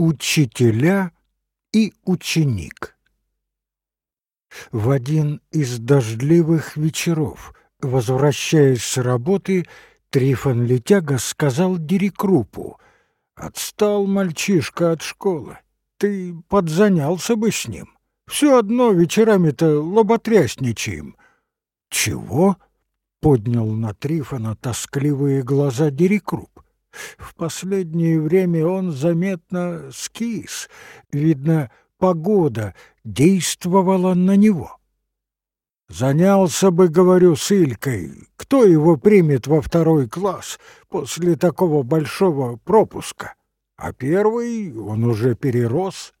Учителя и ученик В один из дождливых вечеров, возвращаясь с работы, Трифон Летяга сказал Дерекрупу, «Отстал мальчишка от школы, ты подзанялся бы с ним. Все одно вечерами-то лоботрясничаем». «Чего?» — поднял на Трифона тоскливые глаза Дерекруп. В последнее время он заметно скис. Видно, погода действовала на него. Занялся бы, говорю, с Илькой. Кто его примет во второй класс после такого большого пропуска? А первый он уже перерос.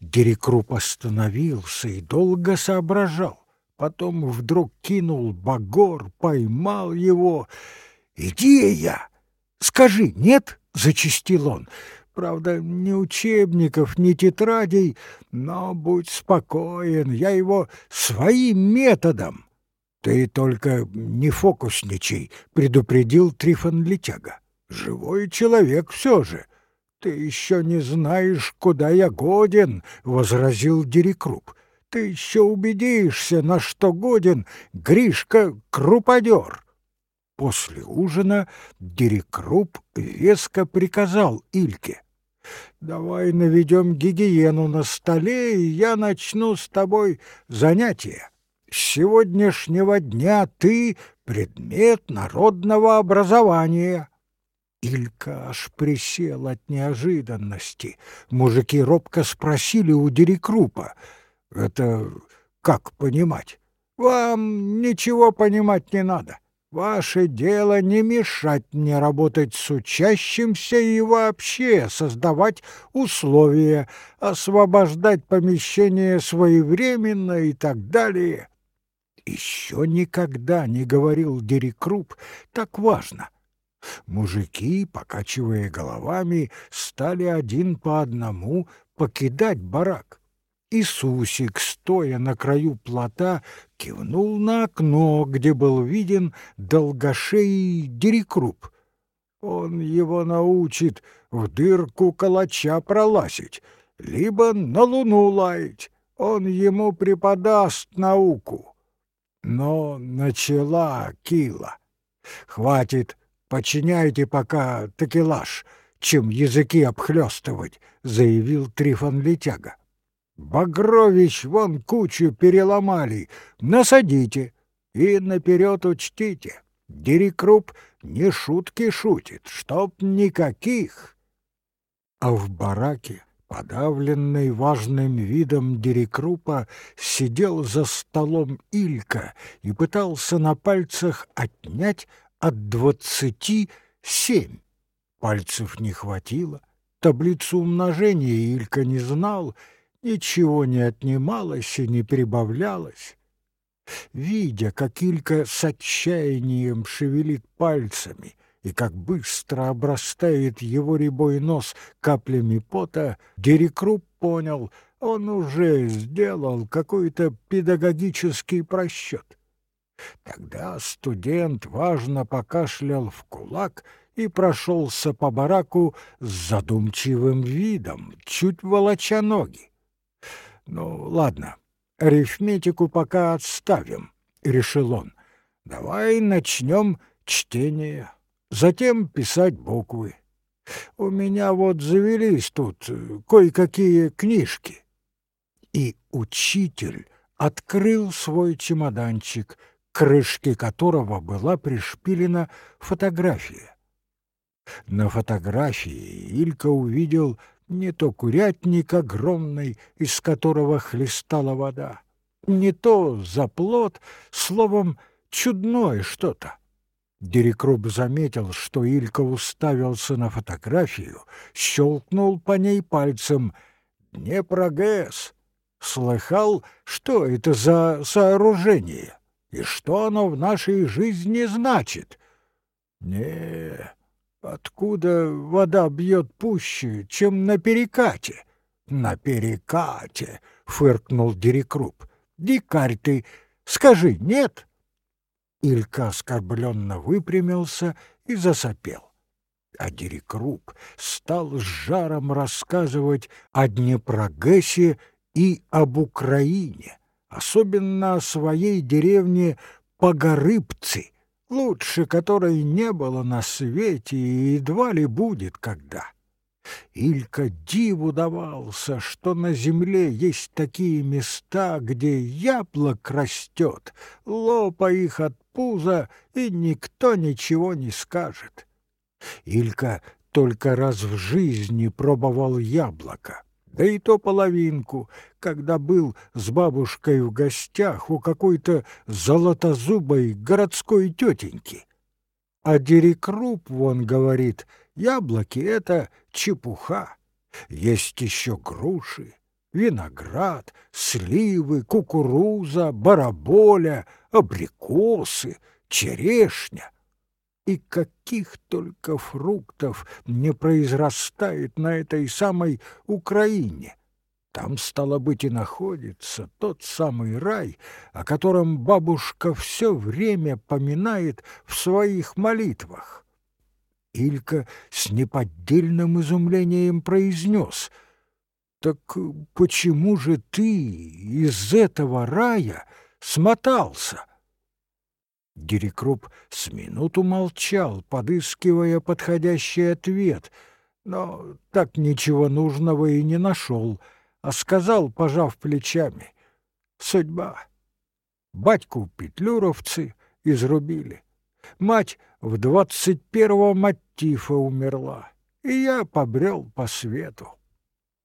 Дерекруп остановился и долго соображал. Потом вдруг кинул багор, поймал его. «Идея!» Скажи, нет?» — зачистил он. «Правда, ни учебников, ни тетрадей, но будь спокоен, я его своим методом». «Ты только не фокусничай», — предупредил Трифон Летяга. «Живой человек все же». «Ты еще не знаешь, куда я годен», — возразил Дерекруп. «Ты еще убедишься, на что годен Гришка Круподер». После ужина Дерекруп веско приказал Ильке. «Давай наведем гигиену на столе, и я начну с тобой занятия. С сегодняшнего дня ты — предмет народного образования». Илька аж присел от неожиданности. Мужики робко спросили у Дерекрупа. «Это как понимать?» «Вам ничего понимать не надо. Ваше дело не мешать мне работать с учащимся и вообще создавать условия, освобождать помещение своевременно и так далее. Еще никогда не говорил Дерекруп так важно. Мужики, покачивая головами, стали один по одному покидать барак. Иисусик, стоя на краю плота, кивнул на окно, где был виден долгошеий дерекруп. Он его научит в дырку калача пролазить, либо на луну лаять. Он ему преподаст науку. Но начала Кила. Хватит, подчиняйте пока такелаж, чем языки обхлёстывать, заявил Трифон Летяга. Багрович вон кучу переломали, насадите и наперед учтите. Дерекруп не шутки шутит, чтоб никаких. А в бараке, подавленный важным видом Дерекрупа, сидел за столом Илька и пытался на пальцах отнять от двадцати семь. Пальцев не хватило, таблицу умножения Илька не знал — Ничего не отнималось и не прибавлялось. Видя, как Илька с отчаянием шевелит пальцами и как быстро обрастает его рябой нос каплями пота, Дерекруп понял, он уже сделал какой-то педагогический просчет. Тогда студент важно покашлял в кулак и прошелся по бараку с задумчивым видом, чуть волоча ноги. «Ну, ладно, арифметику пока отставим», — решил он. «Давай начнем чтение, затем писать буквы. У меня вот завелись тут кое-какие книжки». И учитель открыл свой чемоданчик, крышке которого была пришпилена фотография. На фотографии Илька увидел не то курятник огромный, из которого хлестала вода, не то заплот, словом, чудное что-то. Дерекруб заметил, что Илька уставился на фотографию, щелкнул по ней пальцем. «Днепрогэс! Слыхал, что это за сооружение и что оно в нашей жизни значит?» «Не, Откуда вода бьет пуще, чем на перекате? На перекате, фыркнул Дерекруп. Дикарь ты, скажи, нет? Илька оскорбленно выпрямился и засопел. А Дерекруп стал с жаром рассказывать о Днепрогэсе и об Украине, особенно о своей деревне Погорыбцы, лучше которой не было на свете и едва ли будет когда. Илька диву давался, что на земле есть такие места, где яблок растет, лопа их от пуза, и никто ничего не скажет. Илька только раз в жизни пробовал яблоко, да и то половинку, когда был с бабушкой в гостях у какой-то золотозубой городской тетеньки. А Дерекруп, вон говорит, яблоки — это чепуха. Есть еще груши, виноград, сливы, кукуруза, бараболя, абрикосы, черешня. И каких только фруктов не произрастает на этой самой Украине. Там, стало быть, и находится тот самый рай, о котором бабушка все время поминает в своих молитвах. Илька с неподдельным изумлением произнес, «Так почему же ты из этого рая смотался?» Дерекруп с минуту молчал, подыскивая подходящий ответ, но так ничего нужного и не нашел, а сказал, пожав плечами, «Судьба. Батьку петлюровцы изрубили. Мать в двадцать первом от тифа умерла, и я побрел по свету.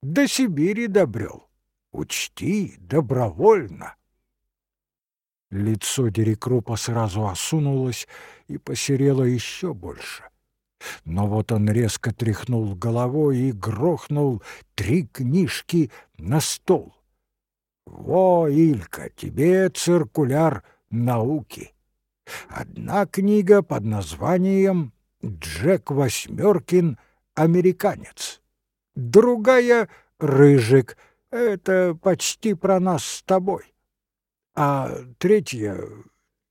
До Сибири добрел. Учти, добровольно. Лицо Дерекрупа сразу осунулось и посерело еще больше. Но вот он резко тряхнул головой и грохнул три книжки на стол. «Во, Илька, тебе циркуляр науки!» Одна книга под названием «Джек Восьмеркин. Американец». Другая — «Рыжик». Это почти про нас с тобой. А третья...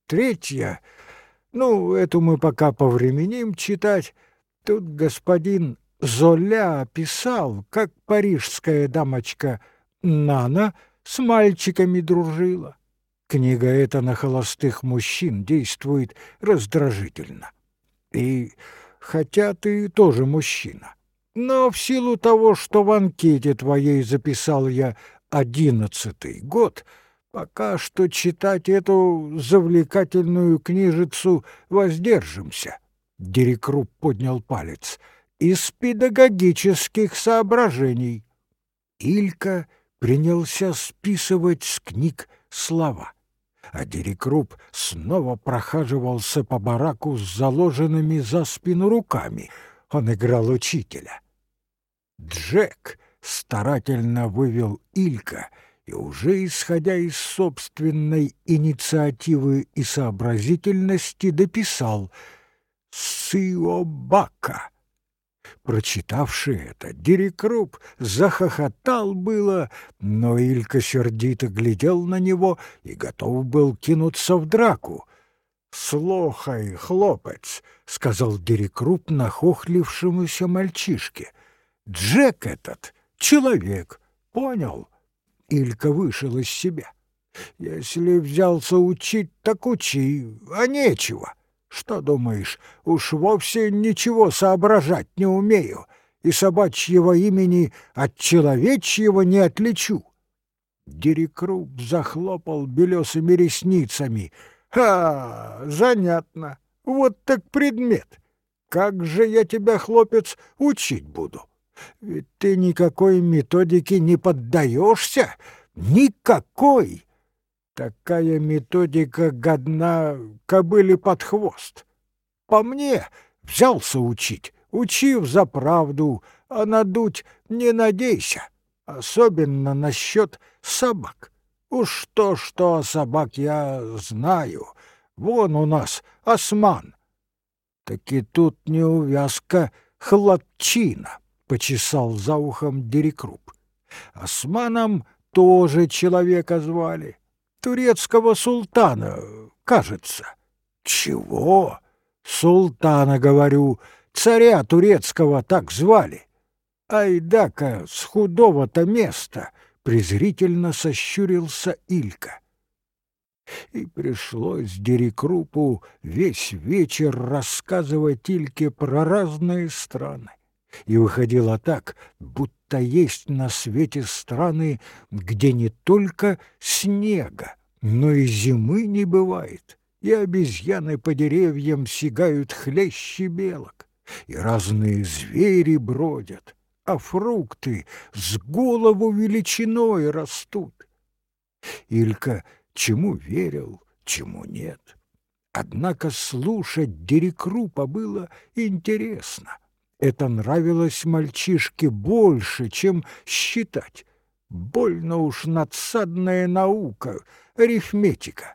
Третья... Ну, эту мы пока повременим читать. Тут господин Золя описал, как парижская дамочка Нана с мальчиками дружила. Книга эта на холостых мужчин действует раздражительно. И хотя ты тоже мужчина, но в силу того, что в анкете твоей записал я одиннадцатый год — Пока что читать эту завлекательную книжицу воздержимся. Дерекруп поднял палец. Из педагогических соображений. Илька принялся списывать с книг слова. А Дерекруп снова прохаживался по бараку с заложенными за спину руками. Он играл учителя. Джек старательно вывел Илька — и уже исходя из собственной инициативы и сообразительности дописал «Сиобака». Прочитавший это, Дерекруп захохотал было, но Илька сердито глядел на него и готов был кинуться в драку. «Слухай, хлопец», — сказал Дерекруп нахохлившемуся мальчишке, — «Джек этот — человек, понял?» Илька вышел из себя. «Если взялся учить, так учи, а нечего. Что думаешь, уж вовсе ничего соображать не умею, и собачьего имени от человечьего не отличу». Дерекруп захлопал белесыми ресницами. «Ха, занятно. Вот так предмет. Как же я тебя, хлопец, учить буду?» Ты никакой методике не поддаешься, никакой. Такая методика годна кобыле под хвост. По мне взялся учить, учив за правду, а надуть не надейся, особенно насчет собак. Уж то-что о собак я знаю. Вон у нас осман. Так и тут неувязка хлопчина почесал за ухом Дерекруп. Османом тоже человека звали. Турецкого султана, кажется. Чего? Султана, говорю, царя турецкого так звали. Айдака с худого-то места презрительно сощурился Илька. И пришлось Дерекрупу весь вечер рассказывать Ильке про разные страны. И выходило так, будто есть на свете страны, где не только снега, но и зимы не бывает, и обезьяны по деревьям сигают хлещи белок, и разные звери бродят, а фрукты с голову величиной растут. Илька чему верил, чему нет. Однако слушать Дерекрупа было интересно. Это нравилось мальчишке больше, чем считать. Больно уж надсадная наука, арифметика.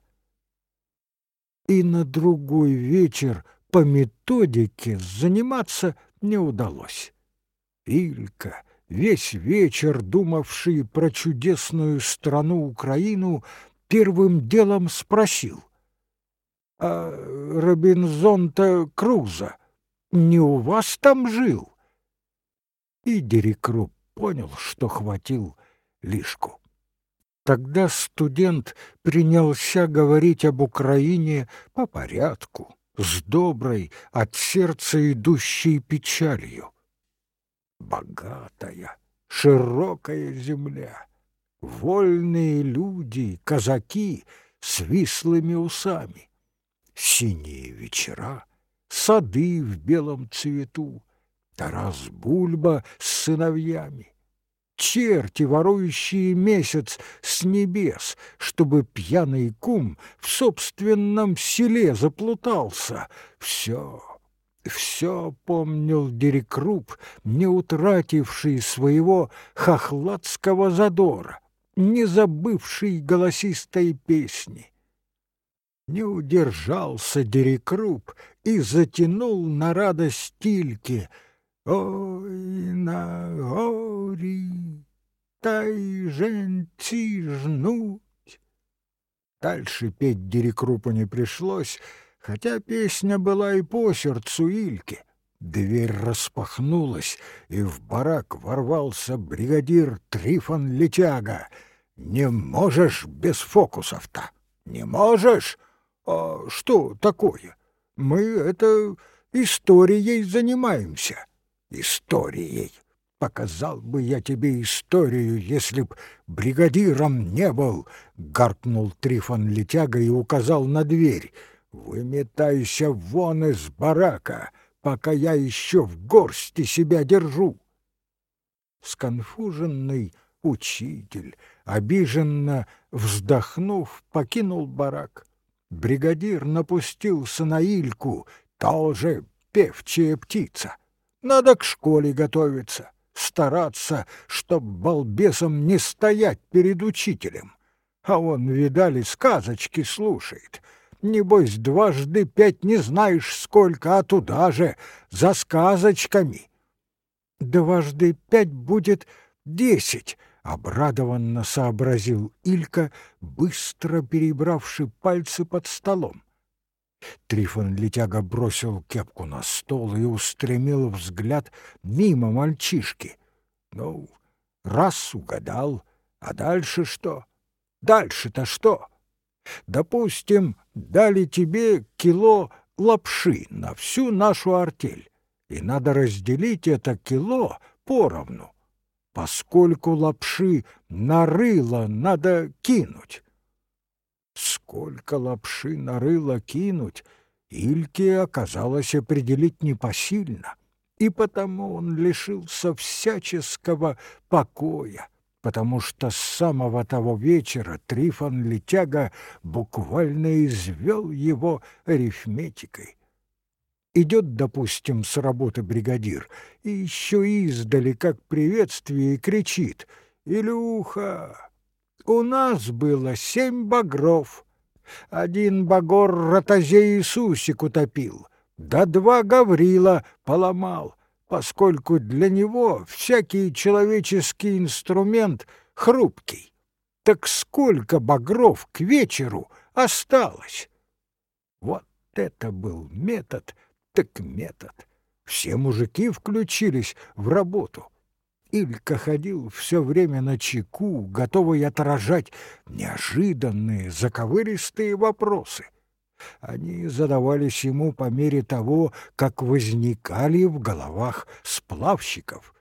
И на другой вечер по методике заниматься не удалось. Илька, весь вечер думавший про чудесную страну Украину, первым делом спросил. «А Робинзон-то Круза не у вас там жил?» И Дерекруп понял, что хватил лишку. Тогда студент принялся говорить об Украине по порядку, с доброй, от сердца идущей печалью. Богатая, широкая земля, вольные люди, казаки с вислыми усами, синие вечера, сады в белом цвету, Тарас Бульба с сыновьями, черти, ворующие месяц с небес, чтобы пьяный кум в собственном селе заплутался. Все, все помнил Дерекруп, не утративший своего хохладского задора не забывший голосистой песни. Не удержался Дерекруп и затянул на радость тильке «Ой, на гори, тай женці жнуть». Дальше петь Дерекрупу не пришлось, хотя песня была и по сердцу Ильке. Дверь распахнулась, и в барак ворвался бригадир Трифон Летяга. «Не можешь без фокусов-то? Не можешь? А что такое? Мы это историей занимаемся. Историей. Показал бы я тебе историю, если б бригадиром не был, — гаркнул Трифон Летяга и указал на дверь. «Выметайся вон из барака!» пока я еще в горсти себя держу. Сконфуженный учитель, обиженно вздохнув, покинул барак. Бригадир напустился на Ильку, тоже певчая птица. Надо к школе готовиться, стараться, чтоб балбесом не стоять перед учителем. А он, видали, сказочки слушает — Небось, дважды пять не знаешь сколько, а туда же, за сказочками. Дважды пять будет десять, — обрадованно сообразил Илька, быстро перебравши пальцы под столом. Трифон Летяга бросил кепку на стол и устремил взгляд мимо мальчишки. Ну, раз угадал, а дальше что? Дальше-то что? Допустим, дали тебе кило лапши на всю нашу артель, и надо разделить это кило поровну, поскольку лапши нарыло надо кинуть. Сколько лапши нарыло кинуть, Ильке оказалось определить непосильно, и потому он лишился всяческого покоя, потому что с самого того вечера Трифон Летяга буквально извел его арифметикой. Идет, допустим, с работы бригадир, и еще издали, как приветствие, кричит «Илюха, у нас было семь багров, один багор ротозей Иисусик утопил, да два Гаврила поломал» поскольку для него всякий человеческий инструмент хрупкий. Так сколько багров к вечеру осталось? Вот это был метод, так метод. Все мужики включились в работу. Илька ходил все время на чеку, готовый отражать неожиданные, заковыристые вопросы. Они задавались ему по мере того, как возникали в головах сплавщиков.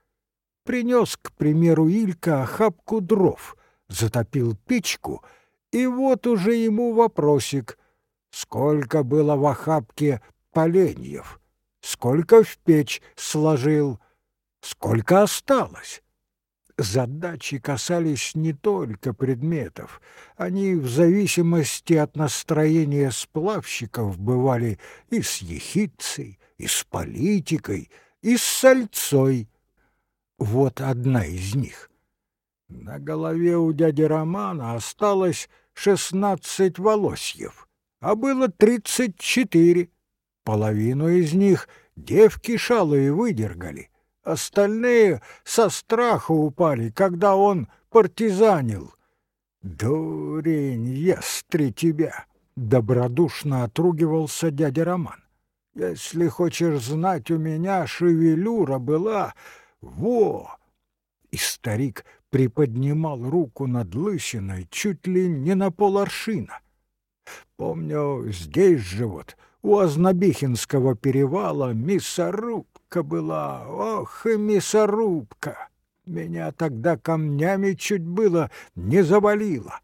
Принес, к примеру, Илька охапку дров, затопил печку, и вот уже ему вопросик. Сколько было в охапке поленьев? Сколько в печь сложил? Сколько осталось? Задачи касались не только предметов. Они в зависимости от настроения сплавщиков бывали и с ехидцей, и с политикой, и с сальцой. Вот одна из них. На голове у дяди Романа осталось шестнадцать волосьев, а было тридцать четыре. Половину из них девки шалые выдергали. Остальные со страха упали, когда он партизанил. «Дурень, ястри тебя!» — добродушно отругивался дядя Роман. «Если хочешь знать, у меня шевелюра была... Во!» И старик приподнимал руку над лысиной чуть ли не на поларшина. Помню, здесь же вот, у Ознобихинского перевала, мясоруб мясорубка была, ох и мясорубка! Меня тогда камнями чуть было не завалило.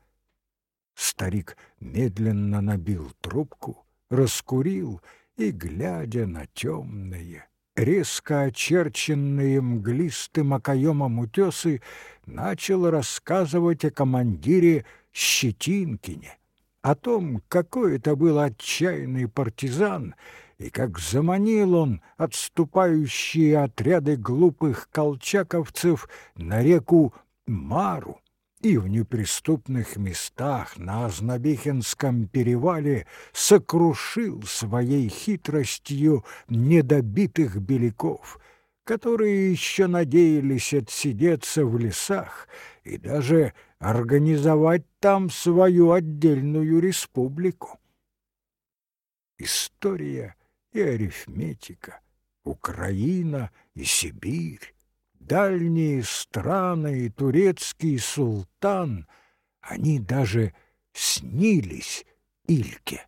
Старик медленно набил трубку, раскурил и, глядя на темные, резко очерченные мглистым окоемом утесы, начал рассказывать о командире Щетинкине, о том, какой это был отчаянный партизан и как заманил он отступающие отряды глупых колчаковцев на реку Мару и в неприступных местах на Ознобихинском перевале сокрушил своей хитростью недобитых беляков, которые еще надеялись отсидеться в лесах и даже организовать там свою отдельную республику. История и арифметика, Украина и Сибирь, дальние страны и турецкий султан, они даже снились Ильке.